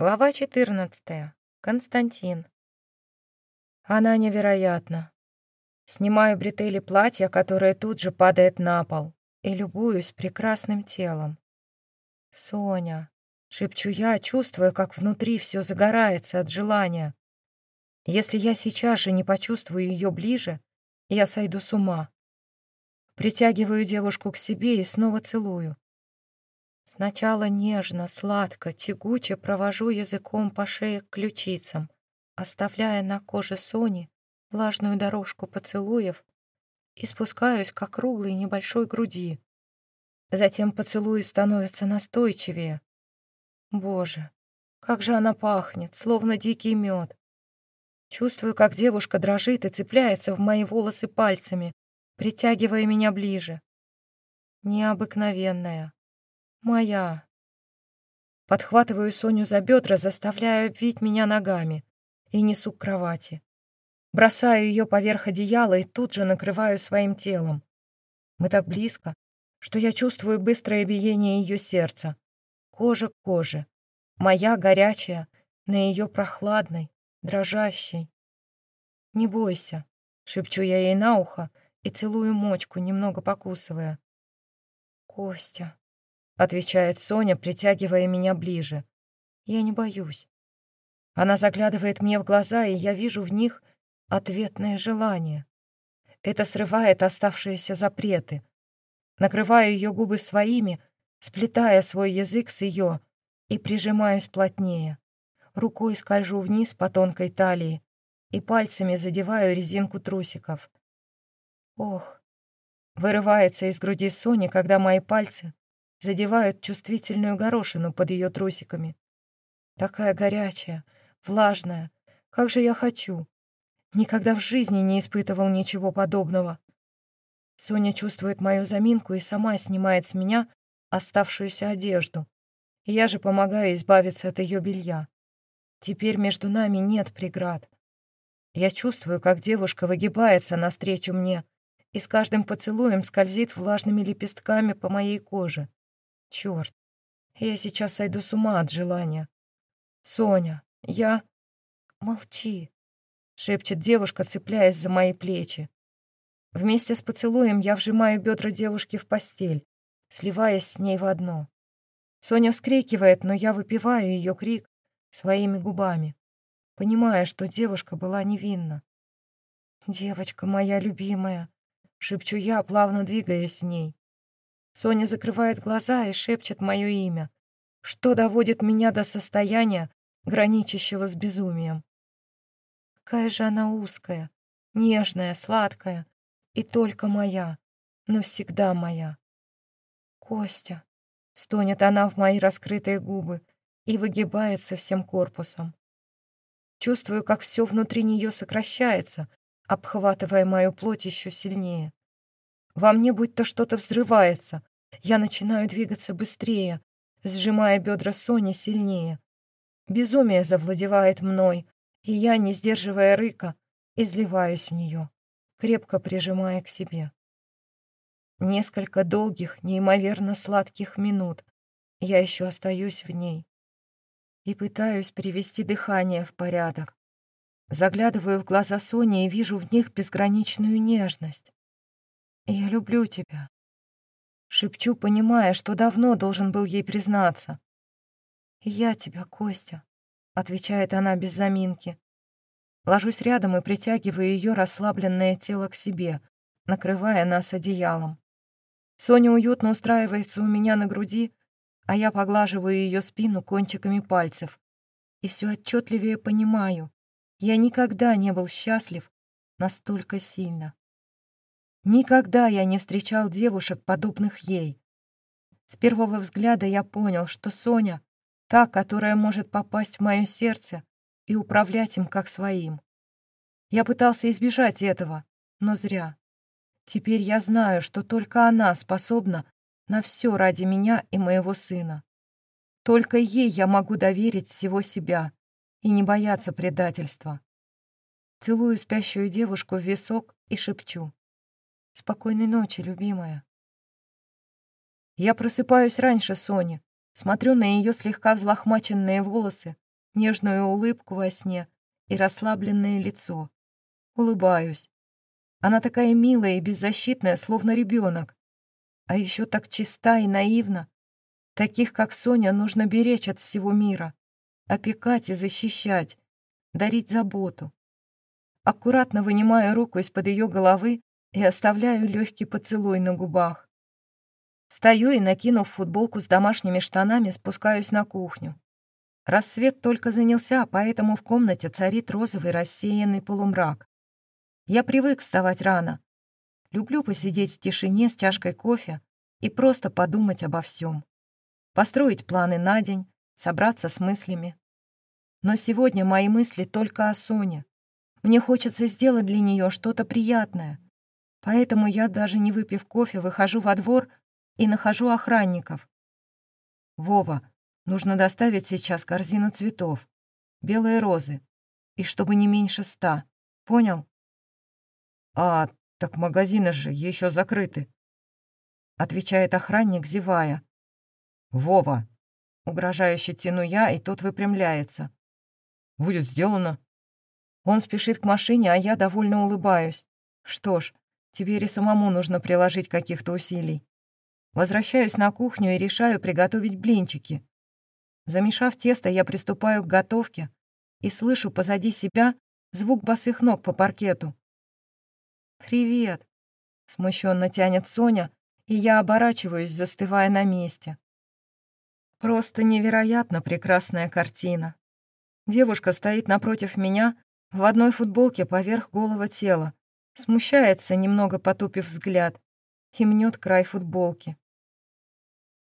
Глава 14. Константин. Она невероятна. Снимаю бретели платья, которое тут же падает на пол, и любуюсь прекрасным телом. «Соня», — шепчу я, чувствуя, как внутри все загорается от желания. Если я сейчас же не почувствую ее ближе, я сойду с ума. Притягиваю девушку к себе и снова целую. Сначала нежно, сладко, тягуче провожу языком по шее к ключицам, оставляя на коже Сони влажную дорожку поцелуев и спускаюсь к округлой небольшой груди. Затем поцелуи становятся настойчивее. Боже, как же она пахнет, словно дикий мед. Чувствую, как девушка дрожит и цепляется в мои волосы пальцами, притягивая меня ближе. Необыкновенная. Моя. Подхватываю Соню за бедра, заставляю обвить меня ногами и несу к кровати. Бросаю ее поверх одеяла и тут же накрываю своим телом. Мы так близко, что я чувствую быстрое биение ее сердца. Кожа к коже. Моя горячая, на ее прохладной, дрожащей. «Не бойся», — шепчу я ей на ухо и целую мочку, немного покусывая. «Костя», отвечает Соня, притягивая меня ближе. Я не боюсь. Она заглядывает мне в глаза, и я вижу в них ответное желание. Это срывает оставшиеся запреты. Накрываю ее губы своими, сплетая свой язык с ее, и прижимаюсь плотнее. Рукой скольжу вниз по тонкой талии и пальцами задеваю резинку трусиков. Ох, вырывается из груди Сони, когда мои пальцы задевают чувствительную горошину под ее трусиками. Такая горячая, влажная. Как же я хочу. Никогда в жизни не испытывал ничего подобного. Соня чувствует мою заминку и сама снимает с меня оставшуюся одежду. И я же помогаю избавиться от ее белья. Теперь между нами нет преград. Я чувствую, как девушка выгибается навстречу мне и с каждым поцелуем скользит влажными лепестками по моей коже. Черт, я сейчас сойду с ума от желания. Соня, я... Молчи, шепчет девушка, цепляясь за мои плечи. Вместе с поцелуем я вжимаю бедра девушки в постель, сливаясь с ней в одно. Соня вскрикивает, но я выпиваю ее крик своими губами, понимая, что девушка была невинна. «Девочка моя любимая», — шепчу я, плавно двигаясь в ней. Соня закрывает глаза и шепчет мое имя, что доводит меня до состояния, граничащего с безумием. Какая же она узкая, нежная, сладкая и только моя, навсегда моя. Костя, стонет она в мои раскрытые губы и выгибается всем корпусом. Чувствую, как все внутри нее сокращается, обхватывая мою плоть еще сильнее. Во мне будто что-то взрывается. Я начинаю двигаться быстрее, сжимая бедра Сони сильнее. Безумие завладевает мной, и я, не сдерживая рыка, изливаюсь в нее, крепко прижимая к себе. Несколько долгих, неимоверно сладких минут я еще остаюсь в ней и пытаюсь привести дыхание в порядок. Заглядываю в глаза Сони и вижу в них безграничную нежность. «Я люблю тебя», — шепчу, понимая, что давно должен был ей признаться. «Я тебя, Костя», — отвечает она без заминки. Ложусь рядом и притягиваю ее расслабленное тело к себе, накрывая нас одеялом. Соня уютно устраивается у меня на груди, а я поглаживаю ее спину кончиками пальцев. И все отчетливее понимаю, я никогда не был счастлив настолько сильно. Никогда я не встречал девушек, подобных ей. С первого взгляда я понял, что Соня — та, которая может попасть в мое сердце и управлять им как своим. Я пытался избежать этого, но зря. Теперь я знаю, что только она способна на все ради меня и моего сына. Только ей я могу доверить всего себя и не бояться предательства. Целую спящую девушку в висок и шепчу. Спокойной ночи, любимая. Я просыпаюсь раньше Сони, смотрю на ее слегка взлохмаченные волосы, нежную улыбку во сне и расслабленное лицо. Улыбаюсь. Она такая милая и беззащитная, словно ребенок. А еще так чиста и наивна. Таких, как Соня, нужно беречь от всего мира, опекать и защищать, дарить заботу. Аккуратно вынимаю руку из-под ее головы и оставляю легкий поцелуй на губах. Стою и, накинув футболку с домашними штанами, спускаюсь на кухню. Рассвет только занялся, поэтому в комнате царит розовый рассеянный полумрак. Я привык вставать рано. Люблю посидеть в тишине с чашкой кофе и просто подумать обо всем. Построить планы на день, собраться с мыслями. Но сегодня мои мысли только о Соне. Мне хочется сделать для нее что-то приятное. Поэтому я, даже не выпив кофе, выхожу во двор и нахожу охранников. «Вова, нужно доставить сейчас корзину цветов, белые розы, и чтобы не меньше ста. Понял?» «А, так магазины же еще закрыты», — отвечает охранник, зевая. «Вова!» — угрожающе тяну я, и тот выпрямляется. «Будет сделано». Он спешит к машине, а я довольно улыбаюсь. Что ж, теперь и самому нужно приложить каких-то усилий. Возвращаюсь на кухню и решаю приготовить блинчики. Замешав тесто, я приступаю к готовке и слышу позади себя звук босых ног по паркету. «Привет!» — смущенно тянет Соня, и я оборачиваюсь, застывая на месте. Просто невероятно прекрасная картина. Девушка стоит напротив меня в одной футболке поверх голого тела, смущается, немного потупив взгляд, и мнет край футболки.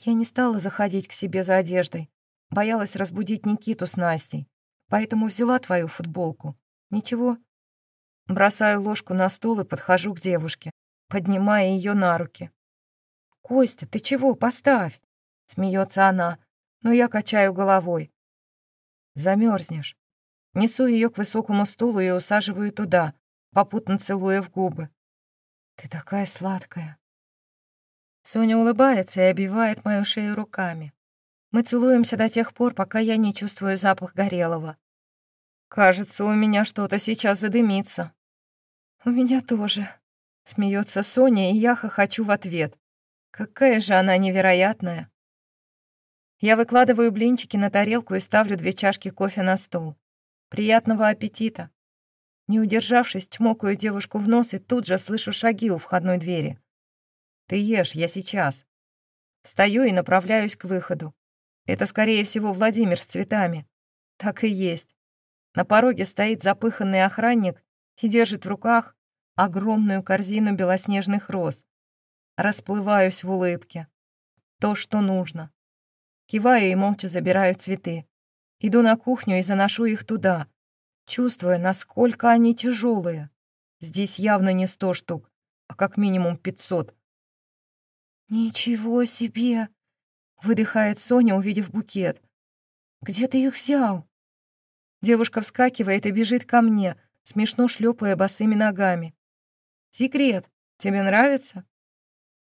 Я не стала заходить к себе за одеждой. Боялась разбудить Никиту с Настей. Поэтому взяла твою футболку. Ничего. Бросаю ложку на стол и подхожу к девушке, поднимая ее на руки. «Костя, ты чего? Поставь!» Смеется она, но я качаю головой. Замерзнешь. Несу ее к высокому стулу и усаживаю туда, попутно целуя в губы. «Ты такая сладкая!» Соня улыбается и обивает мою шею руками. Мы целуемся до тех пор, пока я не чувствую запах горелого. Кажется, у меня что-то сейчас задымится. У меня тоже. Смеется Соня, и я хохочу в ответ. Какая же она невероятная. Я выкладываю блинчики на тарелку и ставлю две чашки кофе на стол. Приятного аппетита. Не удержавшись, чмокаю девушку в нос и тут же слышу шаги у входной двери. Ты ешь, я сейчас. Встаю и направляюсь к выходу. Это, скорее всего, Владимир с цветами. Так и есть. На пороге стоит запыханный охранник и держит в руках огромную корзину белоснежных роз. Расплываюсь в улыбке. То, что нужно. Киваю и молча забираю цветы. Иду на кухню и заношу их туда, чувствуя, насколько они тяжелые. Здесь явно не сто штук, а как минимум пятьсот. «Ничего себе!» — выдыхает Соня, увидев букет. «Где ты их взял?» Девушка вскакивает и бежит ко мне, смешно шлепая босыми ногами. «Секрет, тебе нравится?»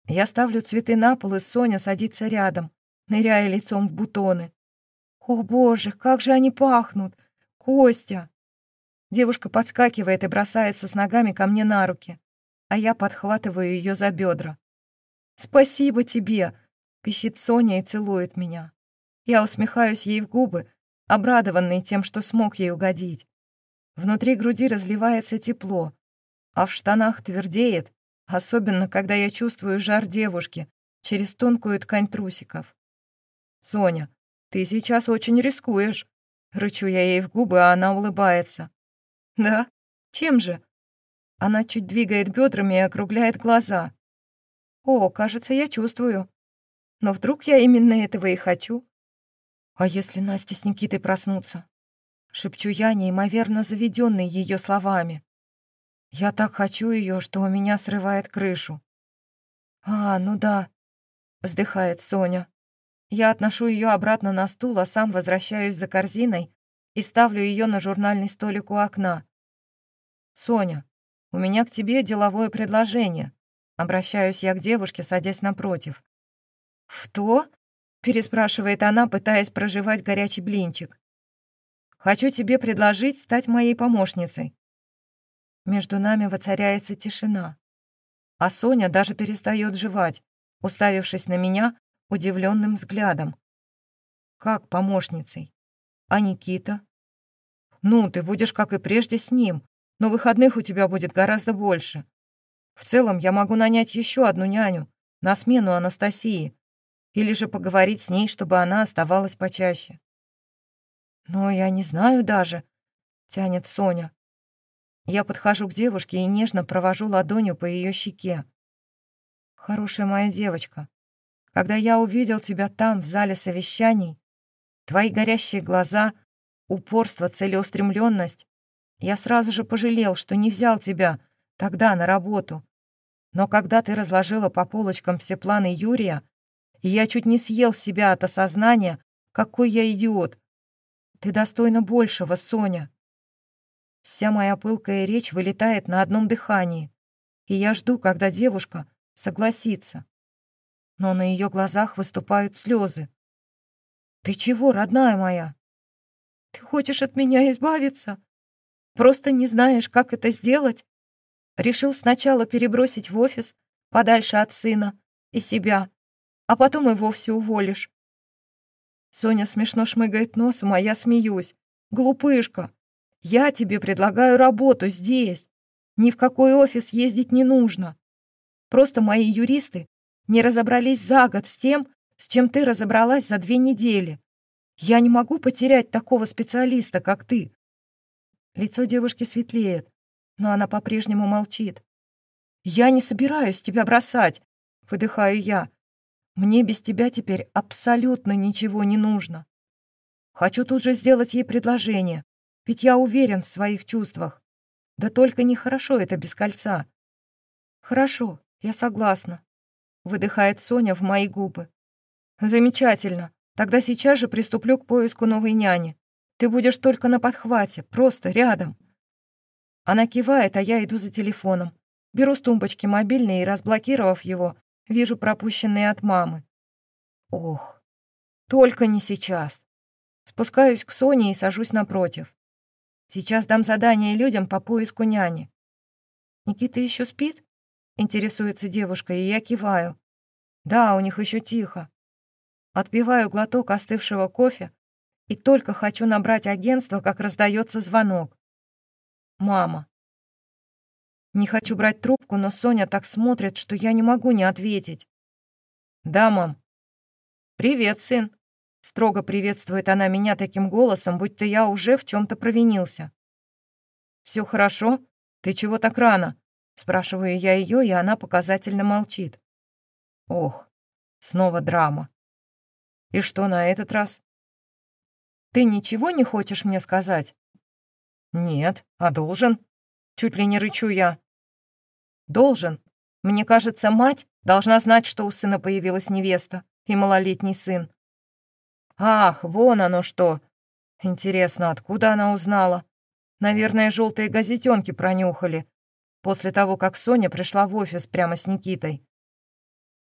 Я ставлю цветы на пол, и Соня садится рядом, ныряя лицом в бутоны. «О, боже, как же они пахнут! Костя!» Девушка подскакивает и бросается с ногами ко мне на руки, а я подхватываю ее за бедра. «Спасибо тебе!» — пищит Соня и целует меня. Я усмехаюсь ей в губы, обрадованный тем, что смог ей угодить. Внутри груди разливается тепло, а в штанах твердеет, особенно когда я чувствую жар девушки через тонкую ткань трусиков. «Соня, ты сейчас очень рискуешь», — рычу я ей в губы, а она улыбается. «Да? Чем же?» Она чуть двигает бедрами и округляет глаза. О, кажется, я чувствую. Но вдруг я именно этого и хочу? А если Настя с Никитой проснутся? Шепчу я, неимоверно заведенный ее словами. Я так хочу ее, что у меня срывает крышу. А, ну да, вздыхает Соня. Я отношу ее обратно на стул, а сам возвращаюсь за корзиной и ставлю ее на журнальный столик у окна. «Соня, у меня к тебе деловое предложение», Обращаюсь я к девушке, садясь напротив. «В то?» — переспрашивает она, пытаясь проживать горячий блинчик. Хочу тебе предложить стать моей помощницей». Между нами воцаряется тишина. А Соня даже перестает жевать, уставившись на меня удивленным взглядом. «Как помощницей? А Никита?» «Ну, ты будешь, как и прежде, с ним, но выходных у тебя будет гораздо больше. В целом, я могу нанять еще одну няню на смену Анастасии или же поговорить с ней, чтобы она оставалась почаще». «Но я не знаю даже», — тянет Соня. Я подхожу к девушке и нежно провожу ладонью по ее щеке. «Хорошая моя девочка, когда я увидел тебя там, в зале совещаний, твои горящие глаза, упорство, целеустремленность, я сразу же пожалел, что не взял тебя тогда на работу. Но когда ты разложила по полочкам все планы Юрия, я чуть не съел себя от осознания, какой я идиот. Ты достойна большего, Соня. Вся моя пылкая речь вылетает на одном дыхании, и я жду, когда девушка согласится. Но на ее глазах выступают слезы. «Ты чего, родная моя? Ты хочешь от меня избавиться? Просто не знаешь, как это сделать? Решил сначала перебросить в офис, подальше от сына и себя, а потом и вовсе уволишь». Соня смешно шмыгает носом, а я смеюсь. «Глупышка, я тебе предлагаю работу здесь. Ни в какой офис ездить не нужно. Просто мои юристы не разобрались за год с тем, с чем ты разобралась за две недели. Я не могу потерять такого специалиста, как ты». Лицо девушки светлеет, но она по-прежнему молчит. «Я не собираюсь тебя бросать», — выдыхаю я. «Мне без тебя теперь абсолютно ничего не нужно. Хочу тут же сделать ей предложение. Ведь я уверен в своих чувствах. Да только нехорошо это без кольца. Хорошо, я согласна. Выдыхает Соня в мои губы. Замечательно. Тогда сейчас же приступлю к поиску новой няни. Ты будешь только на подхвате, просто рядом. Она кивает, а я иду за телефоном. Беру с тумбочки мобильный и, разблокировав его, вижу пропущенные от мамы. Ох, только не сейчас. Спускаюсь к Соне и сажусь напротив. Сейчас дам задание людям по поиску няни. Никита еще спит? Интересуется девушка, и я киваю. Да, у них еще тихо. Отпиваю глоток остывшего кофе и только хочу набрать агентство, как раздается звонок. Мама. Не хочу брать трубку, но Соня так смотрит, что я не могу не ответить. Да, мам. Привет, сын. Строго приветствует она меня таким голосом, будто я уже в чем-то провинился. «Все хорошо? Ты чего так рано?» Спрашиваю я ее, и она показательно молчит. Ох, снова драма. И что на этот раз? Ты ничего не хочешь мне сказать? Нет, а должен? Чуть ли не рычу я. Должен. Мне кажется, мать должна знать, что у сына появилась невеста и малолетний сын. Ах, вон оно что! Интересно, откуда она узнала? Наверное, желтые газетенки пронюхали. После того, как Соня пришла в офис прямо с Никитой.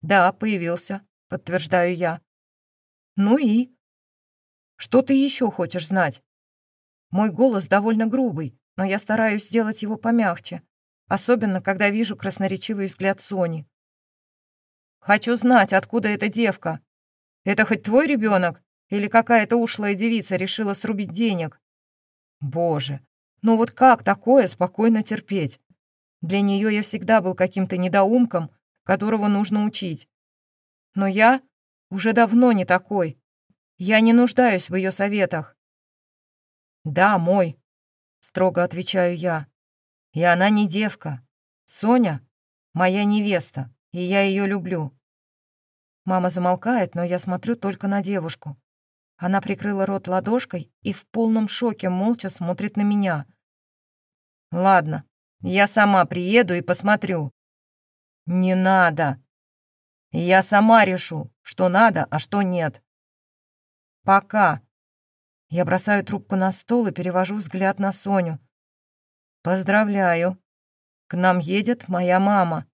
Да, появился, подтверждаю я. Ну и? Что ты еще хочешь знать? Мой голос довольно грубый, но я стараюсь сделать его помягче, особенно когда вижу красноречивый взгляд Сони. Хочу знать, откуда эта девка. Это хоть твой ребенок? Или какая-то ушлая девица решила срубить денег? Боже, ну вот как такое спокойно терпеть? Для нее я всегда был каким-то недоумком, которого нужно учить. Но я уже давно не такой. Я не нуждаюсь в ее советах. «Да, мой», — строго отвечаю я. «И она не девка. Соня — моя невеста, и я ее люблю». Мама замолкает, но я смотрю только на девушку. Она прикрыла рот ладошкой и в полном шоке молча смотрит на меня. «Ладно, я сама приеду и посмотрю». «Не надо. Я сама решу, что надо, а что нет». «Пока». Я бросаю трубку на стол и перевожу взгляд на Соню. «Поздравляю. К нам едет моя мама».